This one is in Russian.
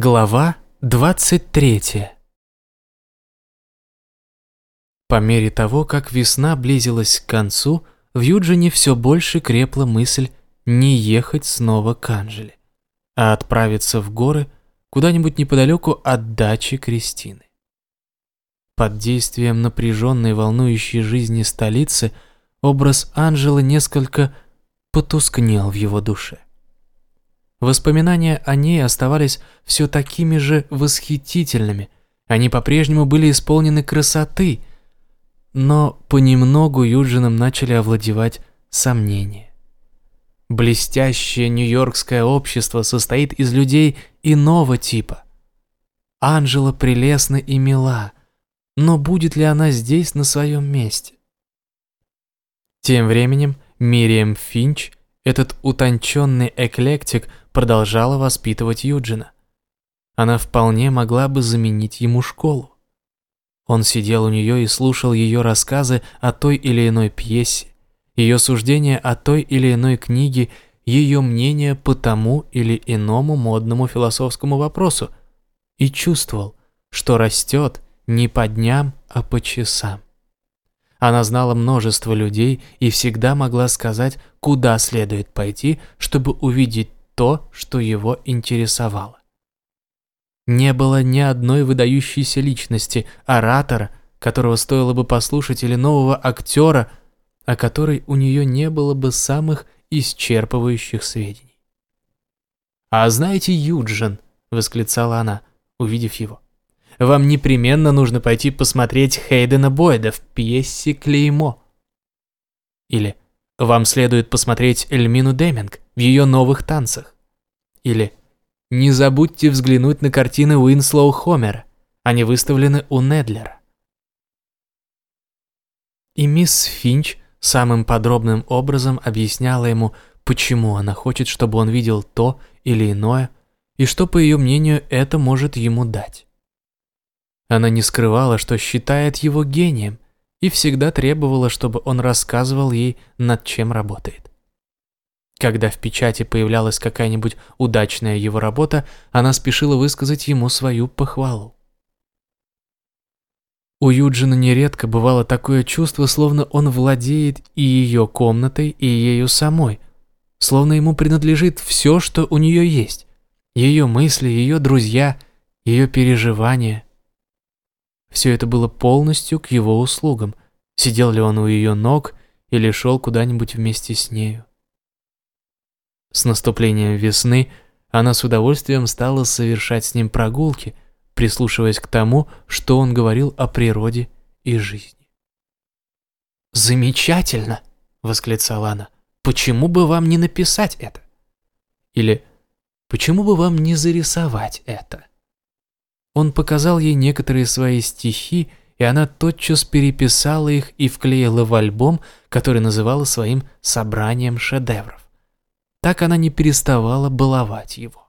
Глава 23 По мере того, как весна близилась к концу, в Юджине все больше крепла мысль не ехать снова к Анжеле, а отправиться в горы куда-нибудь неподалеку от дачи Кристины. Под действием напряженной волнующей жизни столицы образ Анжелы несколько потускнел в его душе. Воспоминания о ней оставались все такими же восхитительными. Они по-прежнему были исполнены красоты, но понемногу Юджином начали овладевать сомнения. Блестящее нью-йоркское общество состоит из людей иного типа. Анжела прелестна и мила, но будет ли она здесь на своем месте? Тем временем Мириам Финч, этот утонченный эклектик, продолжала воспитывать Юджина. Она вполне могла бы заменить ему школу. Он сидел у нее и слушал ее рассказы о той или иной пьесе, ее суждения о той или иной книге, ее мнение по тому или иному модному философскому вопросу, и чувствовал, что растет не по дням, а по часам. Она знала множество людей и всегда могла сказать, куда следует пойти, чтобы увидеть то, что его интересовало. Не было ни одной выдающейся личности, оратора, которого стоило бы послушать, или нового актера, о которой у нее не было бы самых исчерпывающих сведений. «А знаете, Юджин», — восклицала она, увидев его, — «вам непременно нужно пойти посмотреть Хейдена Бойда в пьесе «Клеймо». Или вам следует посмотреть Эльмину Деминг в ее новых танцах. Или не забудьте взглянуть на картины Уинслоу Хомера. Они выставлены у Недлера. И мисс Финч самым подробным образом объясняла ему, почему она хочет, чтобы он видел то или иное, и что, по ее мнению, это может ему дать. Она не скрывала, что считает его гением, и всегда требовала, чтобы он рассказывал ей, над чем работает. Когда в печати появлялась какая-нибудь удачная его работа, она спешила высказать ему свою похвалу. У Юджина нередко бывало такое чувство, словно он владеет и ее комнатой, и ею самой, словно ему принадлежит все, что у нее есть, ее мысли, ее друзья, ее переживания – все это было полностью к его услугам, сидел ли он у ее ног или шел куда-нибудь вместе с нею. С наступлением весны она с удовольствием стала совершать с ним прогулки, прислушиваясь к тому, что он говорил о природе и жизни. «Замечательно!» — восклицала она. «Почему бы вам не написать это?» Или «Почему бы вам не зарисовать это?» Он показал ей некоторые свои стихи, и она тотчас переписала их и вклеила в альбом, который называла своим «собранием шедевров». Так она не переставала баловать его.